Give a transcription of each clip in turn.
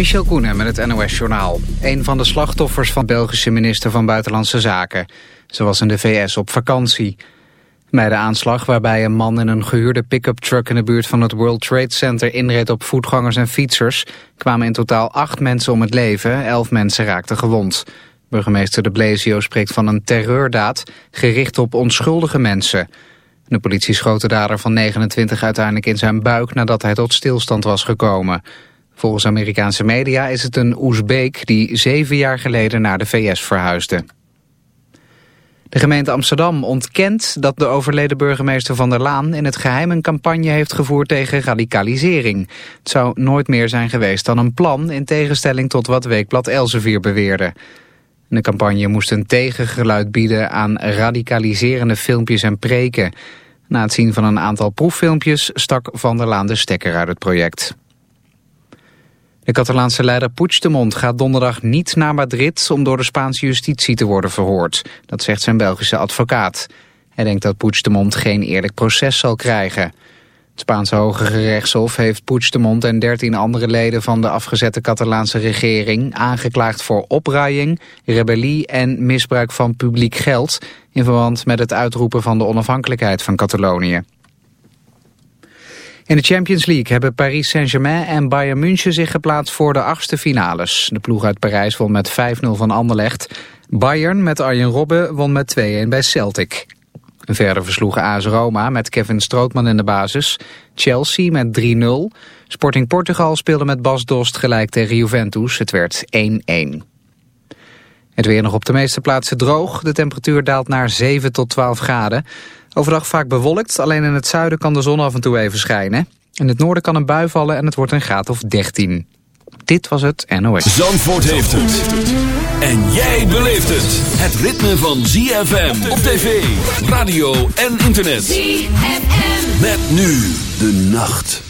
Michel Koenen met het NOS-journaal. Een van de slachtoffers van Belgische minister van Buitenlandse Zaken. Ze was in de VS op vakantie. Bij de aanslag waarbij een man in een gehuurde pick-up truck... in de buurt van het World Trade Center inreed op voetgangers en fietsers... kwamen in totaal acht mensen om het leven, elf mensen raakten gewond. Burgemeester de Blasio spreekt van een terreurdaad... gericht op onschuldige mensen... De politie schoot de dader van 29 uiteindelijk in zijn buik nadat hij tot stilstand was gekomen. Volgens Amerikaanse media is het een Oezbeek die zeven jaar geleden naar de VS verhuisde. De gemeente Amsterdam ontkent dat de overleden burgemeester Van der Laan in het geheim een campagne heeft gevoerd tegen radicalisering. Het zou nooit meer zijn geweest dan een plan in tegenstelling tot wat Weekblad Elsevier beweerde. De campagne moest een tegengeluid bieden aan radicaliserende filmpjes en preken. Na het zien van een aantal proeffilmpjes stak Van der Laan de stekker uit het project. De Catalaanse leider Puigdemont gaat donderdag niet naar Madrid om door de Spaanse justitie te worden verhoord. Dat zegt zijn Belgische advocaat. Hij denkt dat Puigdemont geen eerlijk proces zal krijgen. Het Spaanse Hoge Gerechtshof heeft Puigdemont en 13 andere leden van de afgezette Catalaanse regering aangeklaagd voor opruiing, rebellie en misbruik van publiek geld in verband met het uitroepen van de onafhankelijkheid van Catalonië. In de Champions League hebben Paris Saint-Germain en Bayern München zich geplaatst voor de achtste finales. De ploeg uit Parijs won met 5-0 van Anderlecht. Bayern met Arjen Robben won met 2-1 bij Celtic. Verder versloegen AS Roma met Kevin Strootman in de basis. Chelsea met 3-0. Sporting Portugal speelde met Bas Dost gelijk tegen Juventus. Het werd 1-1. Het weer nog op de meeste plaatsen droog. De temperatuur daalt naar 7 tot 12 graden. Overdag vaak bewolkt, alleen in het zuiden kan de zon af en toe even schijnen. In het noorden kan een bui vallen en het wordt een graad of 13. Dit was het NOS. Zandvoort heeft het. En jij beleeft het. Het ritme van ZFM op tv, radio en internet. ZFM. Met nu de nacht.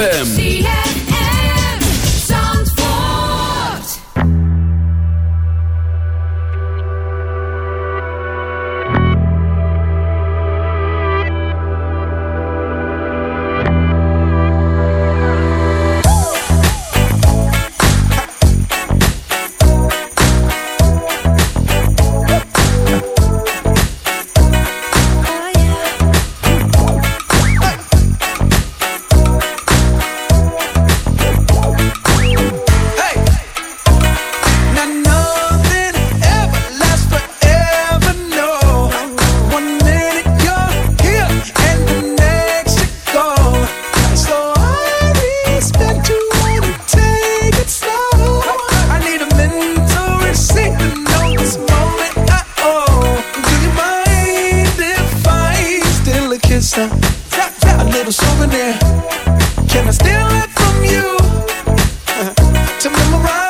ZFM. Can I steal it from you to memorize?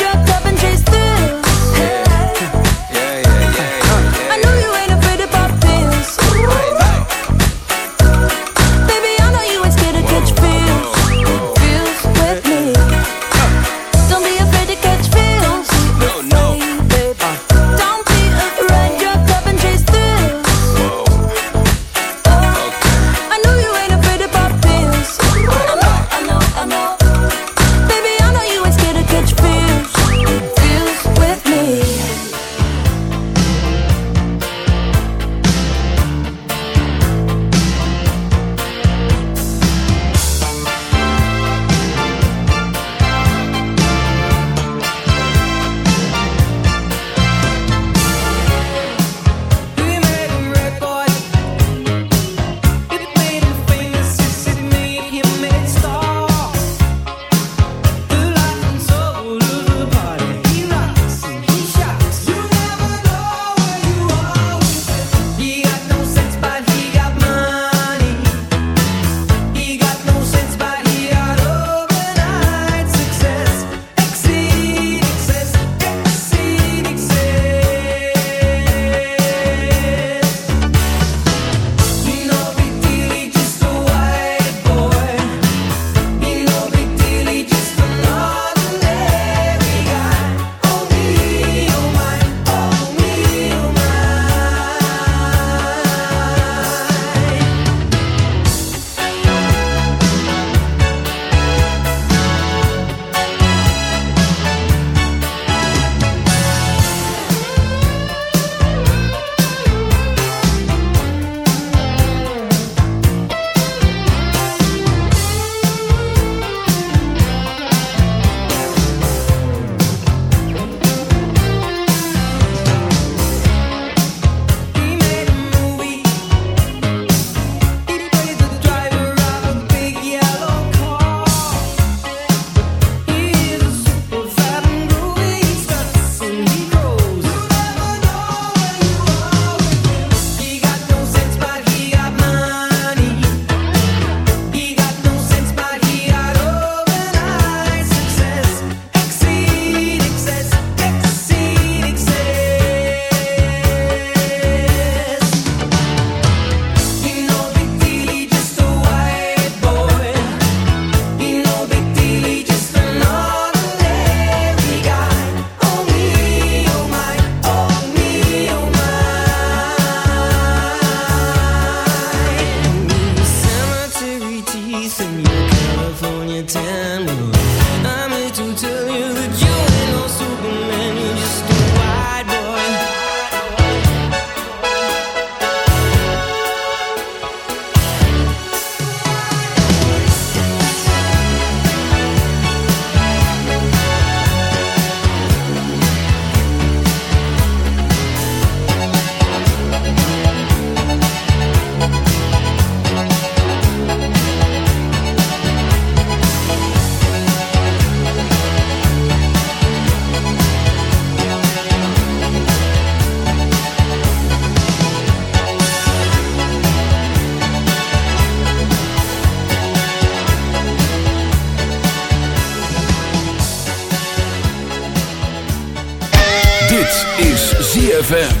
ZFM.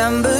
December.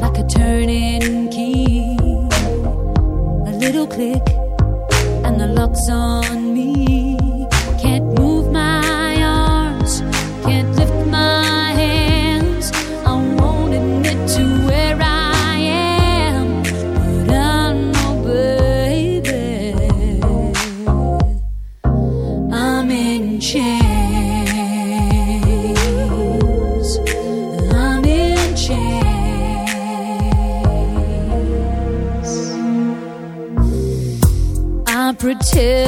like a turning key. A little click, and the lock's on me. chill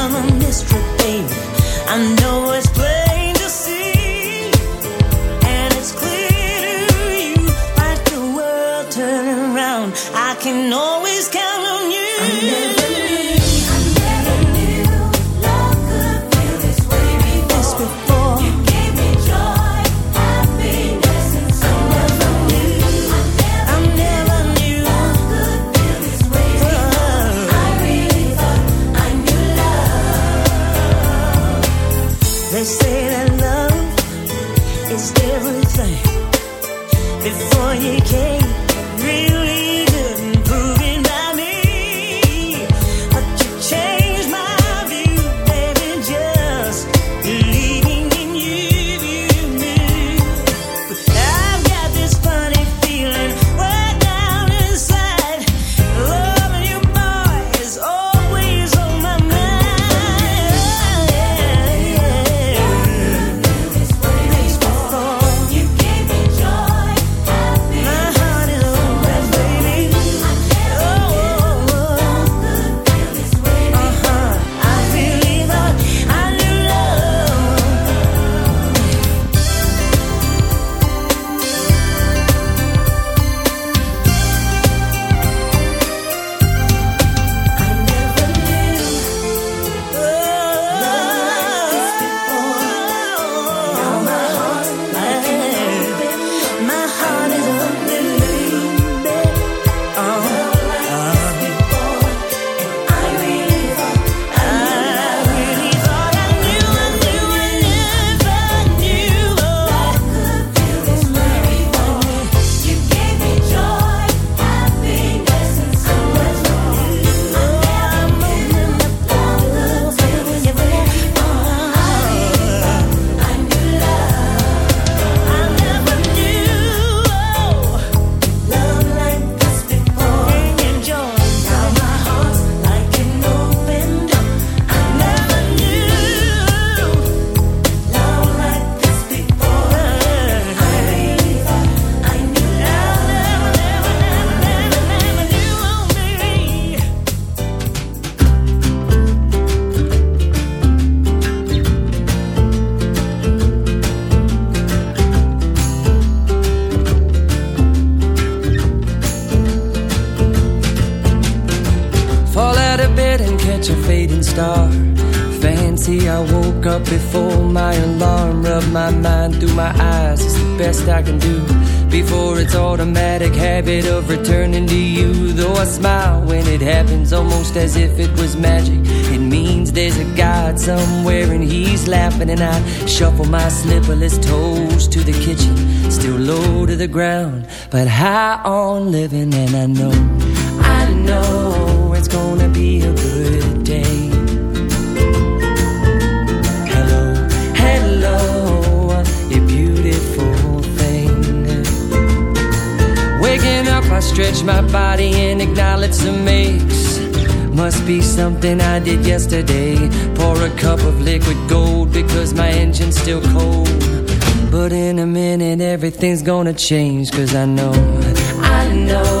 but high on living, and I know, I know it's gonna be a good day. Hello, hello, you beautiful thing. Waking up, I stretch my body and acknowledge the mix. Must be something I did yesterday. Pour a cup of liquid gold because my engine's still cold. But in a minute everything's gonna change Cause I know. I know.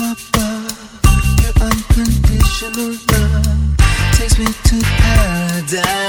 above. Your unconditional love takes me to paradise.